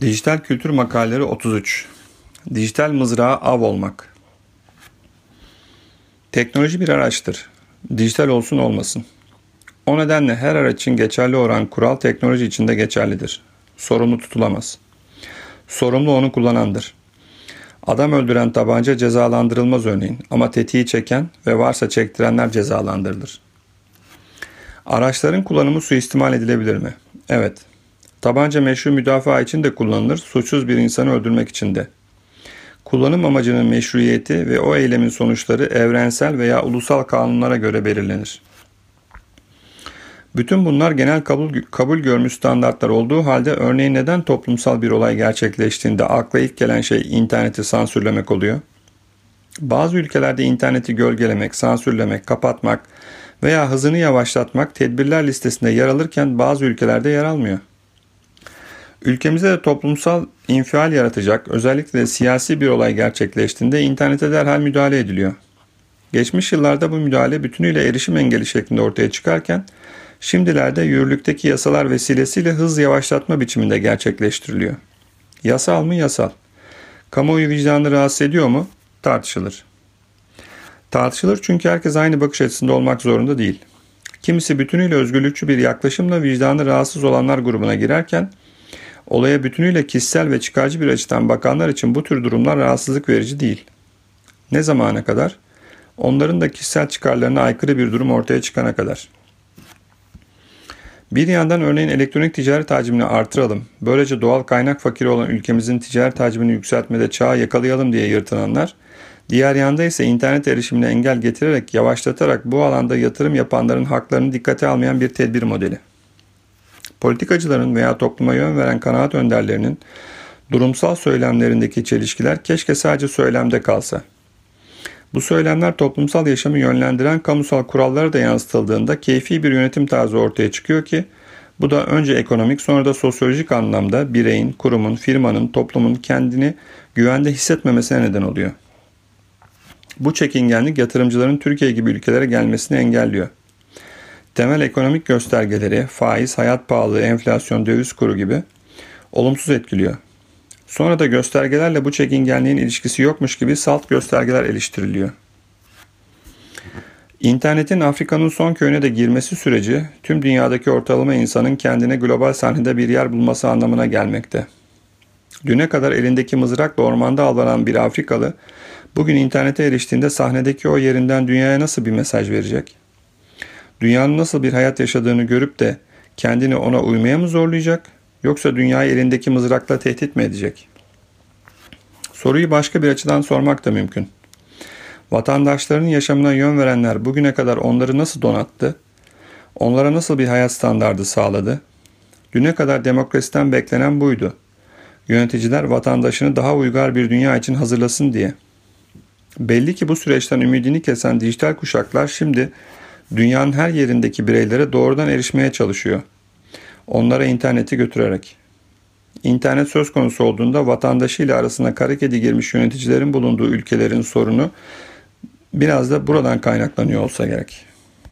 Dijital Kültür Makaleleri 33 Dijital mızrağa av olmak Teknoloji bir araçtır. Dijital olsun olmasın. O nedenle her araç için geçerli olan kural teknoloji içinde geçerlidir. Sorumlu tutulamaz. Sorumlu onu kullanandır. Adam öldüren tabanca cezalandırılmaz örneğin ama tetiği çeken ve varsa çektirenler cezalandırılır. Araçların kullanımı suistimal edilebilir mi? Evet. Tabanca meşru müdafaa için de kullanılır, suçsuz bir insanı öldürmek için de. Kullanım amacının meşruiyeti ve o eylemin sonuçları evrensel veya ulusal kanunlara göre belirlenir. Bütün bunlar genel kabul, kabul görmüş standartlar olduğu halde örneğin neden toplumsal bir olay gerçekleştiğinde akla ilk gelen şey interneti sansürlemek oluyor? Bazı ülkelerde interneti gölgelemek, sansürlemek, kapatmak veya hızını yavaşlatmak tedbirler listesinde yer alırken bazı ülkelerde yer almıyor. Ülkemizde de toplumsal infial yaratacak, özellikle de siyasi bir olay gerçekleştiğinde internete derhal müdahale ediliyor. Geçmiş yıllarda bu müdahale bütünüyle erişim engeli şeklinde ortaya çıkarken, şimdilerde yürürlükteki yasalar vesilesiyle hız yavaşlatma biçiminde gerçekleştiriliyor. Yasal mı yasal? Kamuoyu vicdanını rahatsız ediyor mu? Tartışılır. Tartışılır çünkü herkes aynı bakış açısında olmak zorunda değil. Kimisi bütünüyle özgürlükçü bir yaklaşımla vicdanı rahatsız olanlar grubuna girerken, Olaya bütünüyle kişisel ve çıkarcı bir açıdan bakanlar için bu tür durumlar rahatsızlık verici değil. Ne zamana kadar? Onların da kişisel çıkarlarına aykırı bir durum ortaya çıkana kadar. Bir yandan örneğin elektronik ticaret hacmini artıralım, böylece doğal kaynak fakiri olan ülkemizin ticaret hacmini yükseltmede çağı yakalayalım diye yırtınanlar, diğer yanda ise internet erişimine engel getirerek yavaşlatarak bu alanda yatırım yapanların haklarını dikkate almayan bir tedbir modeli politikacıların veya topluma yön veren kanaat önderlerinin durumsal söylemlerindeki çelişkiler keşke sadece söylemde kalsa. Bu söylemler toplumsal yaşamı yönlendiren kamusal kurallara da yansıtıldığında keyfi bir yönetim tarzı ortaya çıkıyor ki bu da önce ekonomik sonra da sosyolojik anlamda bireyin, kurumun, firmanın, toplumun kendini güvende hissetmemesine neden oluyor. Bu çekingenlik yatırımcıların Türkiye gibi ülkelere gelmesini engelliyor temel ekonomik göstergeleri faiz, hayat pahalılığı, enflasyon, döviz kuru gibi olumsuz etkiliyor. Sonra da göstergelerle bu çekingenliğin ilişkisi yokmuş gibi salt göstergeler eleştiriliyor. İnternetin Afrika'nın son köyüne de girmesi süreci tüm dünyadaki ortalama insanın kendine global sahnede bir yer bulması anlamına gelmekte. Düne kadar elindeki mızrakla ormanda avlanan bir Afrikalı bugün internete eriştiğinde sahnedeki o yerinden dünyaya nasıl bir mesaj verecek? Dünyanın nasıl bir hayat yaşadığını görüp de kendini ona uymaya mı zorlayacak yoksa dünyayı elindeki mızrakla tehdit mi edecek? Soruyu başka bir açıdan sormak da mümkün. Vatandaşlarının yaşamına yön verenler bugüne kadar onları nasıl donattı? Onlara nasıl bir hayat standardı sağladı? Düne kadar demokrasiden beklenen buydu. Yöneticiler vatandaşını daha uygar bir dünya için hazırlasın diye. Belli ki bu süreçten ümidini kesen dijital kuşaklar şimdi dünyanın her yerindeki bireylere doğrudan erişmeye çalışıyor. Onlara interneti götürerek. İnternet söz konusu olduğunda vatandaşıyla arasına kara kedi girmiş yöneticilerin bulunduğu ülkelerin sorunu biraz da buradan kaynaklanıyor olsa gerek.